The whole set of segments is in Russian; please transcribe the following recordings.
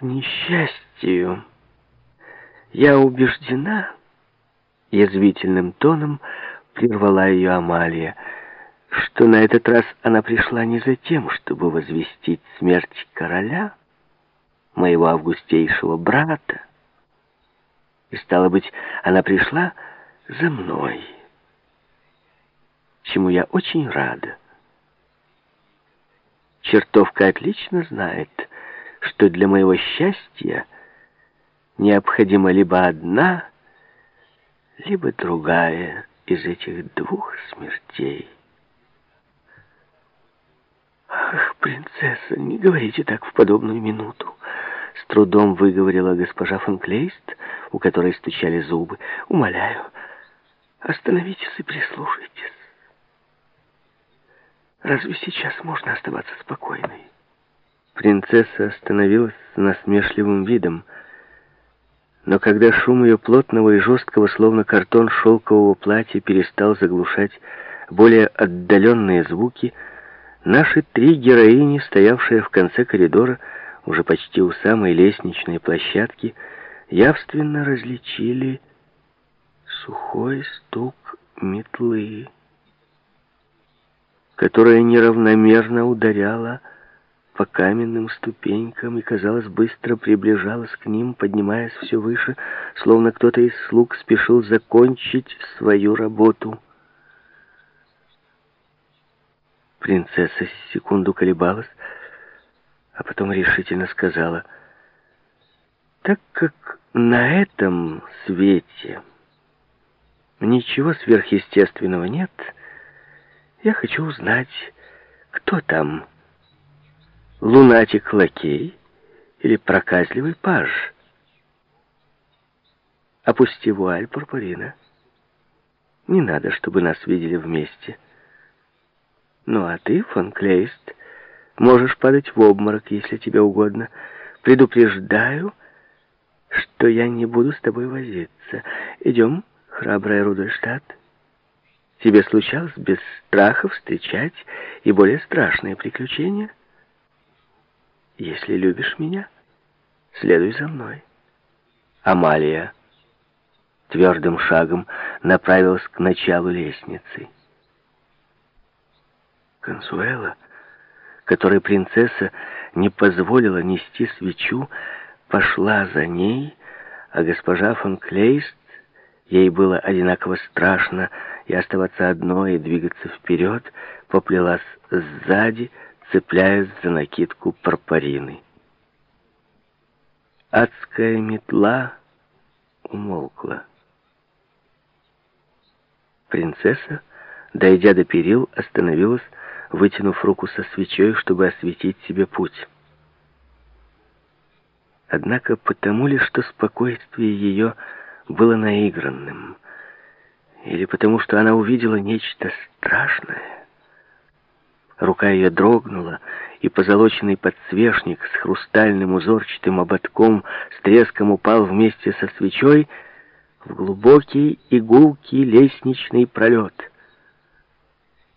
К несчастью, я убеждена, язвительным тоном прервала ее Амалия, что на этот раз она пришла не за тем, чтобы возвестить смерть короля, моего августейшего брата, и, стало быть, она пришла за мной, чему я очень рада. Чертовка отлично знает, что для моего счастья необходима либо одна, либо другая из этих двух смертей. «Ах, принцесса, не говорите так в подобную минуту!» С трудом выговорила госпожа фон Клейст, у которой стучали зубы. «Умоляю, остановитесь и прислушайтесь. Разве сейчас можно оставаться спокойной?» Принцесса остановилась с насмешливым видом, но когда шум ее плотного и жесткого, словно картон шелкового платья, перестал заглушать более отдаленные звуки, наши три героини, стоявшие в конце коридора, уже почти у самой лестничной площадки, явственно различили сухой стук метлы, которая неравномерно ударяла по каменным ступенькам и, казалось, быстро приближалась к ним, поднимаясь все выше, словно кто-то из слуг спешил закончить свою работу. Принцесса секунду колебалась, а потом решительно сказала, «Так как на этом свете ничего сверхъестественного нет, я хочу узнать, кто там лунатик-лакей или проказливый паж. Опусти вуаль, Пурпурина. Не надо, чтобы нас видели вместе. Ну, а ты, фон Клейст, можешь падать в обморок, если тебе угодно. Предупреждаю, что я не буду с тобой возиться. Идем, храбрая Рудольштадт. Тебе случалось без страха встречать и более страшные приключения?» Если любишь меня, следуй за мной. Амалия твердым шагом направилась к началу лестницы. Консуэла, которой принцесса не позволила нести свечу, пошла за ней, а госпожа фон Клейст, ей было одинаково страшно и оставаться одной, и двигаться вперед, поплелась сзади, цепляясь за накидку парпарины. Адская метла умолкла. Принцесса, дойдя до перил, остановилась, вытянув руку со свечой, чтобы осветить себе путь. Однако потому ли, что спокойствие ее было наигранным, или потому что она увидела нечто страшное, Рука ее дрогнула, и позолоченный подсвечник с хрустальным узорчатым ободком с треском упал вместе со свечой в глубокий игулкий лестничный пролет.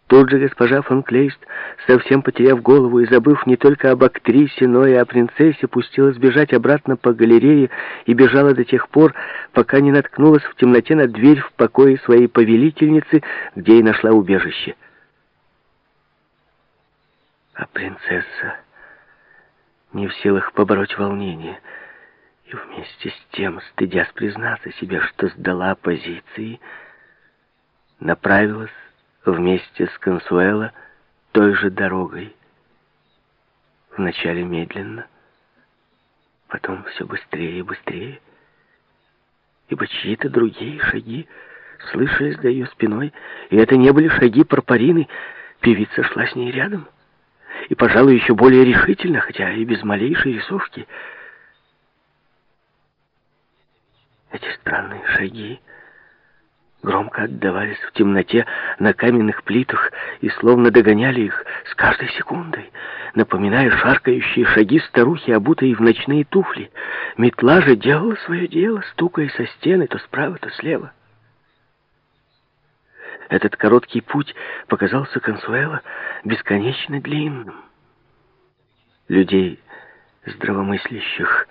Тут же госпожа фон Клейст, совсем потеряв голову и забыв не только об актрисе, но и о принцессе, пустилась бежать обратно по галерее и бежала до тех пор, пока не наткнулась в темноте на дверь в покое своей повелительницы, где и нашла убежище. А принцесса не в силах побороть волнение и вместе с тем, стыдясь признаться себе, что сдала позиции, направилась вместе с Консуэло той же дорогой. Вначале медленно, потом все быстрее и быстрее, ибо чьи-то другие шаги слышались за ее спиной, и это не были шаги Парпарины, певица шла с ней рядом и, пожалуй, еще более решительно, хотя и без малейшей рисовки. Эти странные шаги громко отдавались в темноте на каменных плитах и словно догоняли их с каждой секундой, напоминая шаркающие шаги старухи, обутые в ночные туфли. Метла же делала свое дело, стукая со стены то справа, то слева. Этот короткий путь показался Консуэло бесконечно длинным. Людей здравомыслящих